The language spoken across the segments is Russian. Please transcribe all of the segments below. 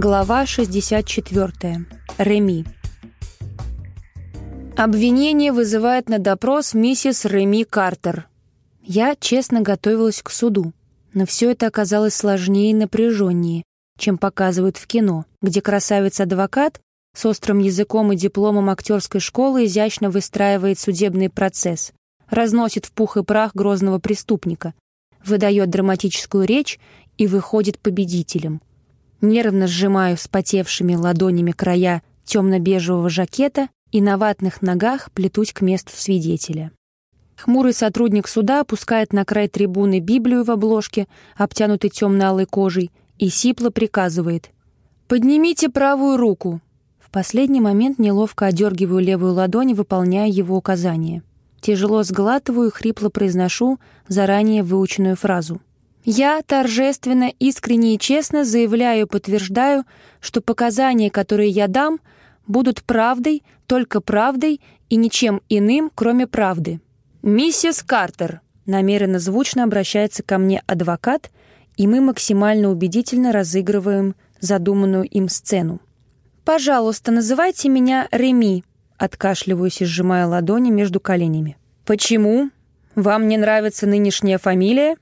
Глава 64. Реми. Обвинение вызывает на допрос миссис Реми Картер. Я честно готовилась к суду, но все это оказалось сложнее и напряженнее, чем показывают в кино, где красавец-адвокат с острым языком и дипломом актерской школы изящно выстраивает судебный процесс, разносит в пух и прах грозного преступника, выдает драматическую речь и выходит победителем. Нервно сжимаю вспотевшими ладонями края темно-бежевого жакета и на ватных ногах плетусь к месту свидетеля. Хмурый сотрудник суда опускает на край трибуны Библию в обложке, обтянутой темно-алой кожей, и сипло приказывает «Поднимите правую руку!» В последний момент неловко одергиваю левую ладонь и выполняю его указания. Тяжело сглатываю и хрипло произношу заранее выученную фразу. Я торжественно, искренне и честно заявляю и подтверждаю, что показания, которые я дам, будут правдой, только правдой и ничем иным, кроме правды. «Миссис Картер», — намеренно звучно обращается ко мне адвокат, и мы максимально убедительно разыгрываем задуманную им сцену. «Пожалуйста, называйте меня Реми», — откашливаюсь и сжимая ладони между коленями. «Почему? Вам не нравится нынешняя фамилия?»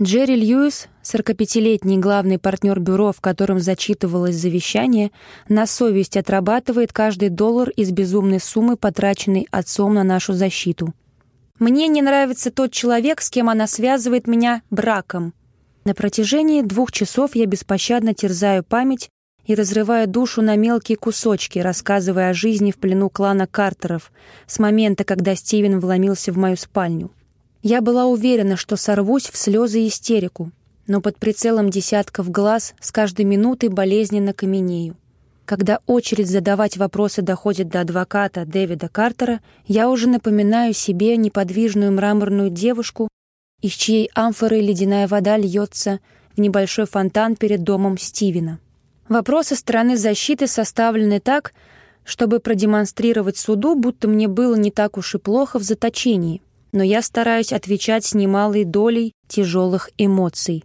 Джерри Льюис, 45-летний главный партнер бюро, в котором зачитывалось завещание, на совесть отрабатывает каждый доллар из безумной суммы, потраченной отцом на нашу защиту. «Мне не нравится тот человек, с кем она связывает меня браком». На протяжении двух часов я беспощадно терзаю память и разрываю душу на мелкие кусочки, рассказывая о жизни в плену клана Картеров с момента, когда Стивен вломился в мою спальню. Я была уверена, что сорвусь в слезы и истерику, но под прицелом десятков глаз с каждой минутой болезненно каменею. Когда очередь задавать вопросы доходит до адвоката Дэвида Картера, я уже напоминаю себе неподвижную мраморную девушку, из чьей амфоры ледяная вода льется в небольшой фонтан перед домом Стивена. Вопросы стороны защиты составлены так, чтобы продемонстрировать суду, будто мне было не так уж и плохо в заточении, но я стараюсь отвечать с немалой долей тяжелых эмоций.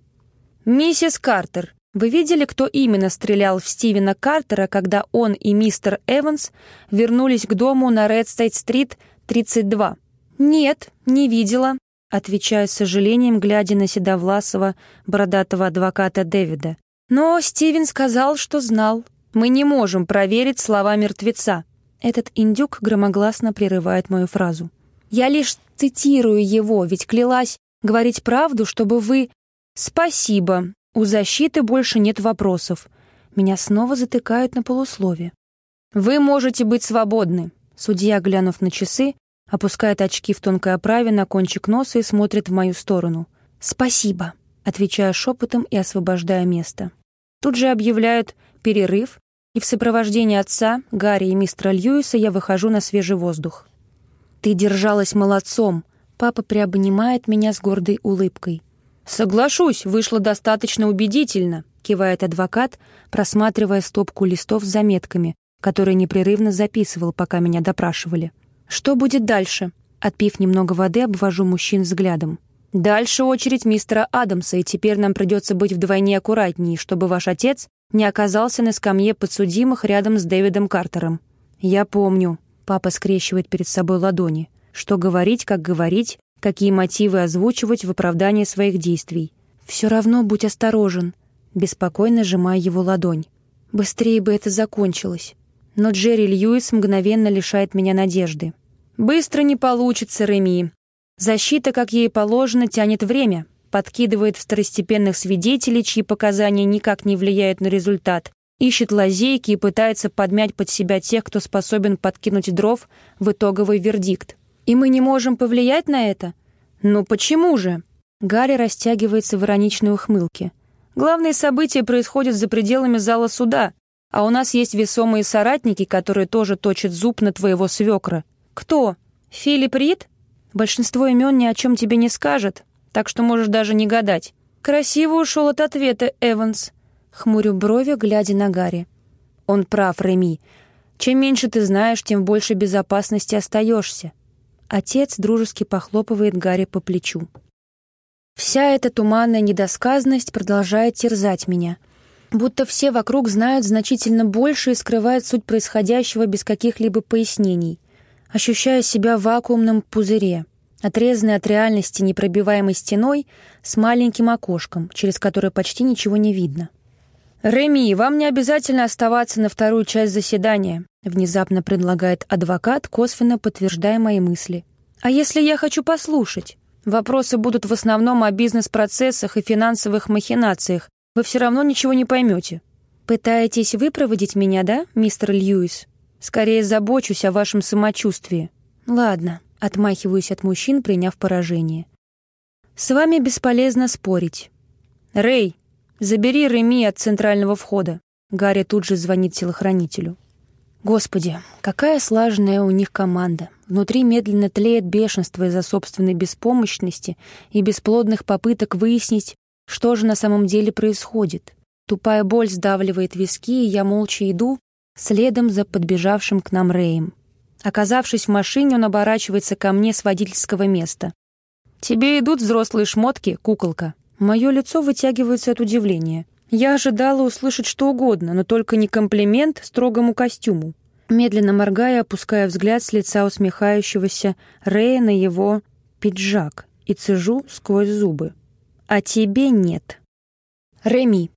«Миссис Картер, вы видели, кто именно стрелял в Стивена Картера, когда он и мистер Эванс вернулись к дому на Редстейт-стрит, 32?» «Нет, не видела», — отвечаю с сожалением, глядя на седовласого, бородатого адвоката Дэвида. «Но Стивен сказал, что знал. Мы не можем проверить слова мертвеца». Этот индюк громогласно прерывает мою фразу. Я лишь цитирую его, ведь клялась говорить правду, чтобы вы... Спасибо. У защиты больше нет вопросов. Меня снова затыкают на полуслове. Вы можете быть свободны. Судья, глянув на часы, опускает очки в тонкой оправе на кончик носа и смотрит в мою сторону. «Спасибо», — отвечаю шепотом и освобождаю место. Тут же объявляют перерыв, и в сопровождении отца, Гарри и мистера Льюиса я выхожу на свежий воздух. «Ты держалась молодцом!» Папа приобнимает меня с гордой улыбкой. «Соглашусь, вышло достаточно убедительно», — кивает адвокат, просматривая стопку листов с заметками, которые непрерывно записывал, пока меня допрашивали. «Что будет дальше?» Отпив немного воды, обвожу мужчин взглядом. «Дальше очередь мистера Адамса, и теперь нам придется быть вдвойне аккуратнее, чтобы ваш отец не оказался на скамье подсудимых рядом с Дэвидом Картером». «Я помню», Папа скрещивает перед собой ладони. Что говорить, как говорить, какие мотивы озвучивать в оправдании своих действий. «Все равно будь осторожен», беспокойно сжимая его ладонь. Быстрее бы это закончилось. Но Джерри Льюис мгновенно лишает меня надежды. «Быстро не получится, Реми. Защита, как ей положено, тянет время, подкидывает второстепенных свидетелей, чьи показания никак не влияют на результат, ищет лазейки и пытается подмять под себя тех, кто способен подкинуть дров в итоговый вердикт. И мы не можем повлиять на это? Ну почему же? Гарри растягивается в ироничной ухмылке. Главные события происходят за пределами зала суда, а у нас есть весомые соратники, которые тоже точат зуб на твоего свекра. Кто? Филипп Рид? Большинство имен ни о чем тебе не скажет, так что можешь даже не гадать. Красиво ушел от ответа, Эванс. Хмурю брови, глядя на Гарри. Он прав, Реми. Чем меньше ты знаешь, тем больше безопасности остаешься. Отец дружески похлопывает Гарри по плечу. Вся эта туманная недосказанность продолжает терзать меня. Будто все вокруг знают значительно больше и скрывают суть происходящего без каких-либо пояснений. Ощущаю себя в вакуумном пузыре, отрезанной от реальности непробиваемой стеной с маленьким окошком, через которое почти ничего не видно. «Реми, вам не обязательно оставаться на вторую часть заседания», внезапно предлагает адвокат, косвенно подтверждая мои мысли. «А если я хочу послушать? Вопросы будут в основном о бизнес-процессах и финансовых махинациях. Вы все равно ничего не поймете». «Пытаетесь выпроводить меня, да, мистер Льюис? Скорее забочусь о вашем самочувствии». «Ладно», — отмахиваюсь от мужчин, приняв поражение. «С вами бесполезно спорить». «Рэй, «Забери Реми от центрального входа». Гарри тут же звонит телохранителю. Господи, какая слаженная у них команда. Внутри медленно тлеет бешенство из-за собственной беспомощности и бесплодных попыток выяснить, что же на самом деле происходит. Тупая боль сдавливает виски, и я молча иду следом за подбежавшим к нам Рэем. Оказавшись в машине, он оборачивается ко мне с водительского места. «Тебе идут взрослые шмотки, куколка?» Мое лицо вытягивается от удивления. Я ожидала услышать что угодно, но только не комплимент строгому костюму. Медленно моргая, опуская взгляд с лица усмехающегося Рэя на его пиджак и цежу сквозь зубы. «А тебе нет». Реми.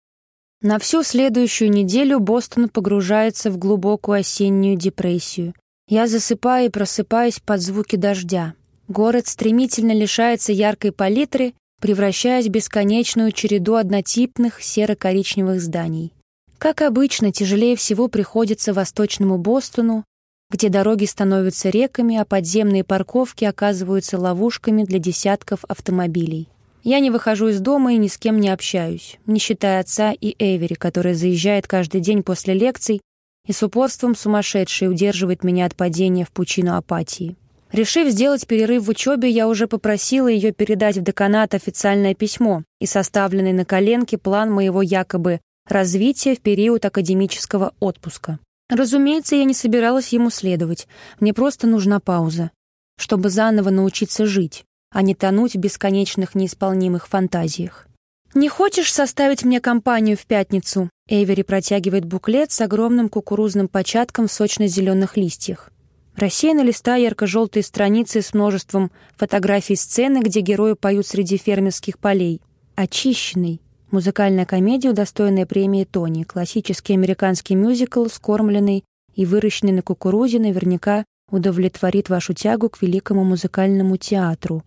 На всю следующую неделю Бостон погружается в глубокую осеннюю депрессию. Я засыпаю и просыпаюсь под звуки дождя. Город стремительно лишается яркой палитры превращаясь в бесконечную череду однотипных серо-коричневых зданий. Как обычно, тяжелее всего приходится Восточному Бостону, где дороги становятся реками, а подземные парковки оказываются ловушками для десятков автомобилей. Я не выхожу из дома и ни с кем не общаюсь, не считая отца и Эвери, который заезжает каждый день после лекций и с упорством сумасшедшей удерживает меня от падения в пучину апатии. Решив сделать перерыв в учебе, я уже попросила ее передать в деканат официальное письмо и составленный на коленке план моего якобы развития в период академического отпуска. Разумеется, я не собиралась ему следовать. Мне просто нужна пауза, чтобы заново научиться жить, а не тонуть в бесконечных неисполнимых фантазиях. «Не хочешь составить мне компанию в пятницу?» Эйвери протягивает буклет с огромным кукурузным початком в сочно-зеленых листьях. Рассеянно листа ярко-желтые страницы с множеством фотографий сцены, где герои поют среди фермерских полей. «Очищенный» — музыкальная комедия, удостоенная премии Тони, классический американский мюзикл, скормленный и выращенный на кукурузе, наверняка удовлетворит вашу тягу к великому музыкальному театру.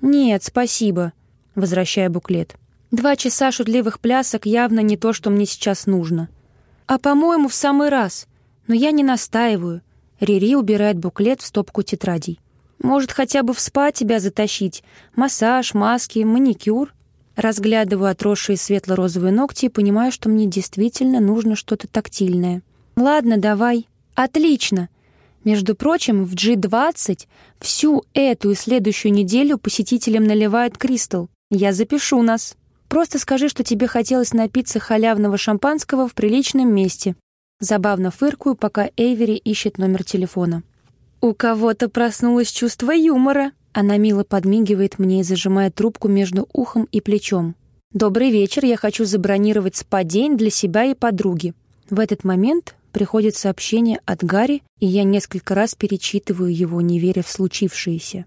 «Нет, спасибо», — возвращая буклет. «Два часа шутливых плясок явно не то, что мне сейчас нужно. А, по-моему, в самый раз. Но я не настаиваю. Рири убирает буклет в стопку тетрадей. «Может, хотя бы в спа тебя затащить? Массаж, маски, маникюр?» Разглядываю отросшие светло-розовые ногти и понимаю, что мне действительно нужно что-то тактильное. «Ладно, давай». «Отлично!» Между прочим, в G20 всю эту и следующую неделю посетителям наливают кристалл. Я запишу нас. Просто скажи, что тебе хотелось напиться халявного шампанского в приличном месте. Забавно фыркую, пока Эйвери ищет номер телефона. «У кого-то проснулось чувство юмора!» Она мило подмигивает мне и зажимает трубку между ухом и плечом. «Добрый вечер, я хочу забронировать спа-день для себя и подруги». В этот момент приходит сообщение от Гарри, и я несколько раз перечитываю его, не веря в случившееся.